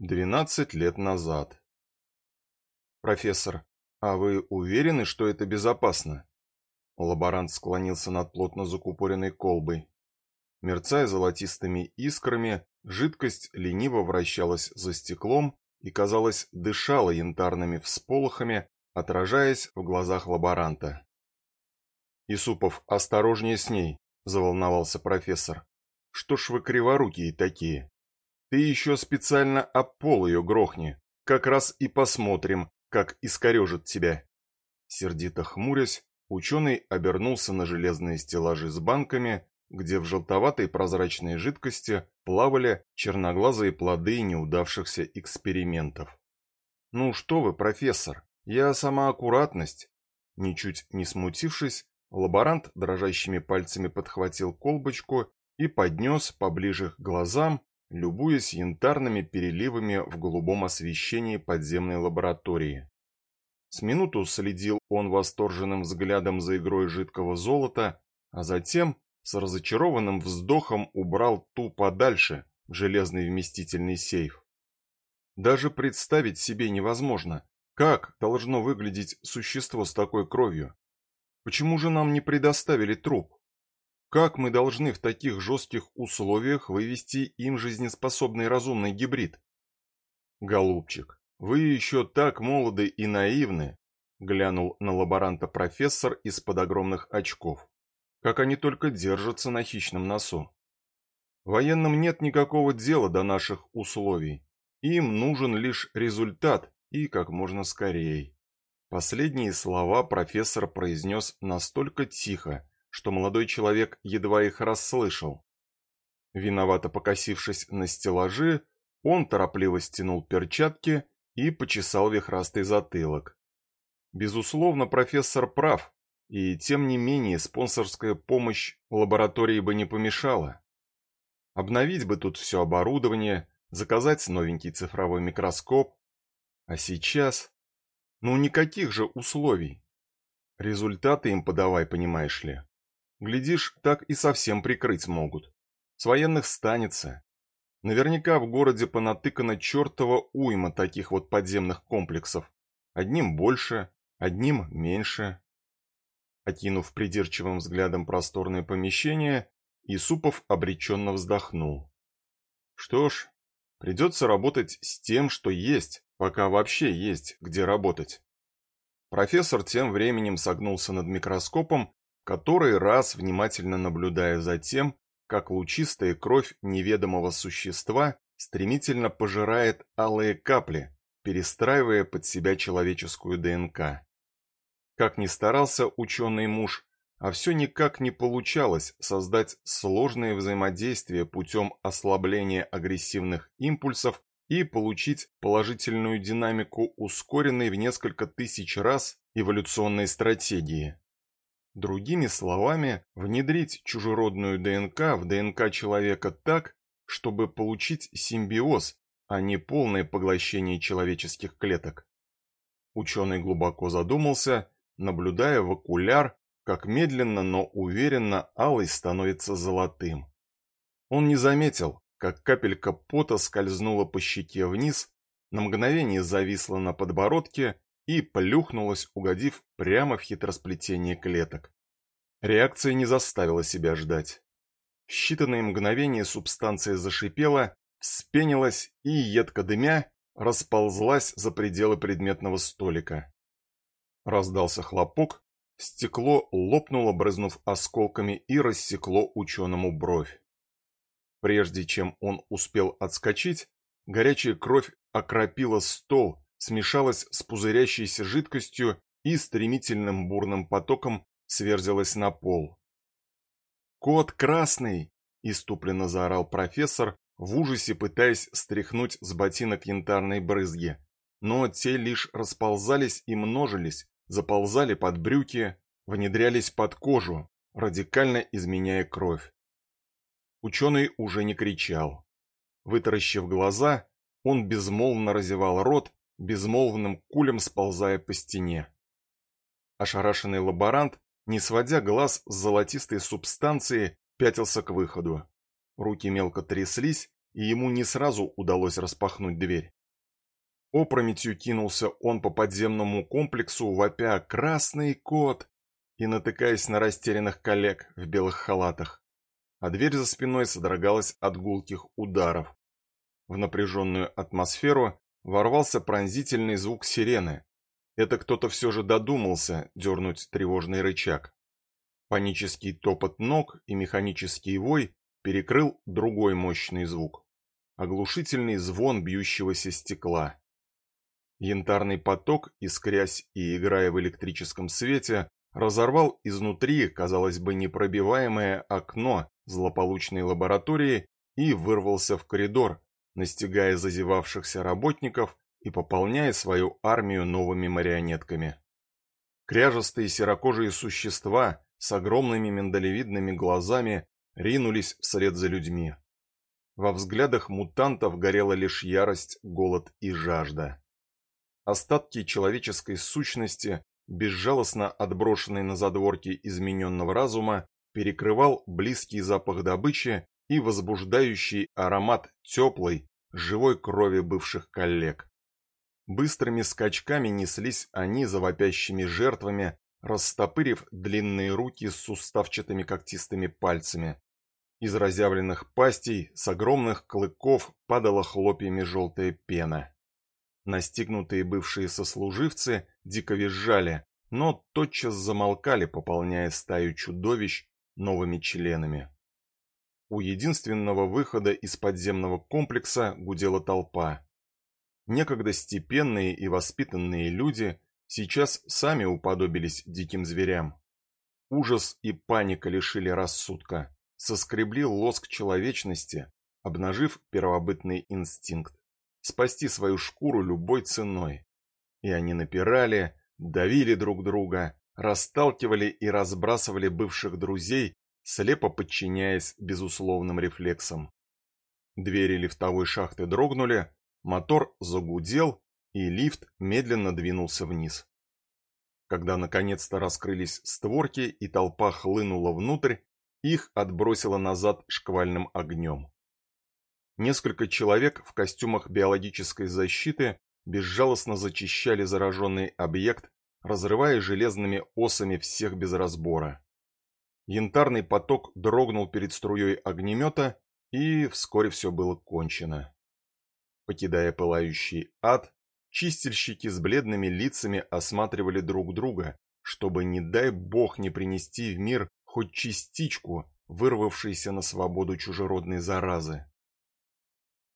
12 лет назад. Профессор, а вы уверены, что это безопасно? Лаборант склонился над плотно закупоренной колбой. Мерцая золотистыми искрами, жидкость лениво вращалась за стеклом и, казалось, дышала янтарными всполохами, отражаясь в глазах лаборанта. «Исупов, осторожнее с ней!» – заволновался профессор. «Что ж вы криворукие такие? Ты еще специально об пол ее грохни, как раз и посмотрим, как искорежит тебя». Сердито хмурясь, ученый обернулся на железные стеллажи с банками, где в желтоватой прозрачной жидкости плавали черноглазые плоды неудавшихся экспериментов. «Ну что вы, профессор, я сама аккуратность». Ничуть не смутившись, лаборант дрожащими пальцами подхватил колбочку и поднес поближе к глазам, любуясь янтарными переливами в голубом освещении подземной лаборатории. С минуту следил он восторженным взглядом за игрой жидкого золота, а затем с разочарованным вздохом убрал ту подальше в железный вместительный сейф. Даже представить себе невозможно, как должно выглядеть существо с такой кровью. Почему же нам не предоставили труп? Как мы должны в таких жестких условиях вывести им жизнеспособный разумный гибрид? Голубчик, вы еще так молоды и наивны, глянул на лаборанта профессор из-под огромных очков. Как они только держатся на хищном носу. Военным нет никакого дела до наших условий. Им нужен лишь результат и как можно скорее. Последние слова профессор произнес настолько тихо, что молодой человек едва их расслышал. Виновато покосившись на стеллажи, он торопливо стянул перчатки и почесал вихрастый затылок. Безусловно, профессор прав, и тем не менее спонсорская помощь лаборатории бы не помешала. Обновить бы тут все оборудование, заказать новенький цифровой микроскоп. А сейчас... Ну, никаких же условий. Результаты им подавай, понимаешь ли. Глядишь, так и совсем прикрыть могут. С военных станется. Наверняка в городе понатыкано чертова уйма таких вот подземных комплексов. Одним больше, одним меньше. Окинув придирчивым взглядом просторное помещение, Исупов обреченно вздохнул. Что ж, придется работать с тем, что есть, пока вообще есть где работать. Профессор тем временем согнулся над микроскопом который раз внимательно наблюдая за тем, как лучистая кровь неведомого существа стремительно пожирает алые капли, перестраивая под себя человеческую ДНК. Как ни старался ученый муж, а все никак не получалось создать сложные взаимодействия путем ослабления агрессивных импульсов и получить положительную динамику ускоренной в несколько тысяч раз эволюционной стратегии. Другими словами, внедрить чужеродную ДНК в ДНК человека так, чтобы получить симбиоз, а не полное поглощение человеческих клеток. Ученый глубоко задумался, наблюдая в окуляр, как медленно, но уверенно алый становится золотым. Он не заметил, как капелька пота скользнула по щеке вниз, на мгновение зависла на подбородке и плюхнулась, угодив прямо в хитросплетение клеток. Реакция не заставила себя ждать. В считанные мгновения субстанция зашипела, вспенилась и, едко дымя, расползлась за пределы предметного столика. Раздался хлопок, стекло лопнуло, брызнув осколками, и рассекло ученому бровь. Прежде чем он успел отскочить, горячая кровь окропила стол, смешалась с пузырящейся жидкостью и стремительным бурным потоком сверзилась на пол. «Кот красный!» – иступленно заорал профессор, в ужасе пытаясь стряхнуть с ботинок янтарной брызги. Но те лишь расползались и множились, заползали под брюки, внедрялись под кожу, радикально изменяя кровь. Ученый уже не кричал. Вытаращив глаза, он безмолвно разевал рот, безмолвным кулем сползая по стене. Ошарашенный лаборант, не сводя глаз с золотистой субстанции, пятился к выходу. Руки мелко тряслись, и ему не сразу удалось распахнуть дверь. Опрометью кинулся он по подземному комплексу, вопя «Красный кот!» и натыкаясь на растерянных коллег в белых халатах. А дверь за спиной содрогалась от гулких ударов. В напряженную атмосферу ворвался пронзительный звук сирены. Это кто-то все же додумался дернуть тревожный рычаг. Панический топот ног и механический вой перекрыл другой мощный звук. Оглушительный звон бьющегося стекла. Янтарный поток, искрясь и играя в электрическом свете, разорвал изнутри, казалось бы, непробиваемое окно злополучной лаборатории и вырвался в коридор, настигая зазевавшихся работников и пополняя свою армию новыми марионетками. Кряжестые серокожие существа с огромными миндалевидными глазами ринулись вслед за людьми. Во взглядах мутантов горела лишь ярость, голод и жажда. Остатки человеческой сущности, безжалостно отброшенные на задворки измененного разума, перекрывал близкий запах добычи и возбуждающий аромат теплой, живой крови бывших коллег. Быстрыми скачками неслись они за вопящими жертвами, растопырив длинные руки с суставчатыми когтистыми пальцами. Из разъявленных пастей с огромных клыков падала хлопьями желтая пена. Настигнутые бывшие сослуживцы дико визжали, но тотчас замолкали, пополняя стаю чудовищ новыми членами. У единственного выхода из подземного комплекса гудела толпа. Некогда степенные и воспитанные люди сейчас сами уподобились диким зверям. Ужас и паника лишили рассудка, соскребли лоск человечности, обнажив первобытный инстинкт спасти свою шкуру любой ценой. И они напирали, давили друг друга, расталкивали и разбрасывали бывших друзей, слепо подчиняясь безусловным рефлексам. Двери лифтовой шахты дрогнули, мотор загудел, и лифт медленно двинулся вниз. Когда наконец-то раскрылись створки и толпа хлынула внутрь, их отбросило назад шквальным огнем. Несколько человек в костюмах биологической защиты безжалостно зачищали зараженный объект, разрывая железными осами всех без разбора. Янтарный поток дрогнул перед струей огнемета, и вскоре все было кончено. Покидая пылающий ад, чистильщики с бледными лицами осматривали друг друга, чтобы, не дай бог, не принести в мир хоть частичку вырвавшейся на свободу чужеродной заразы.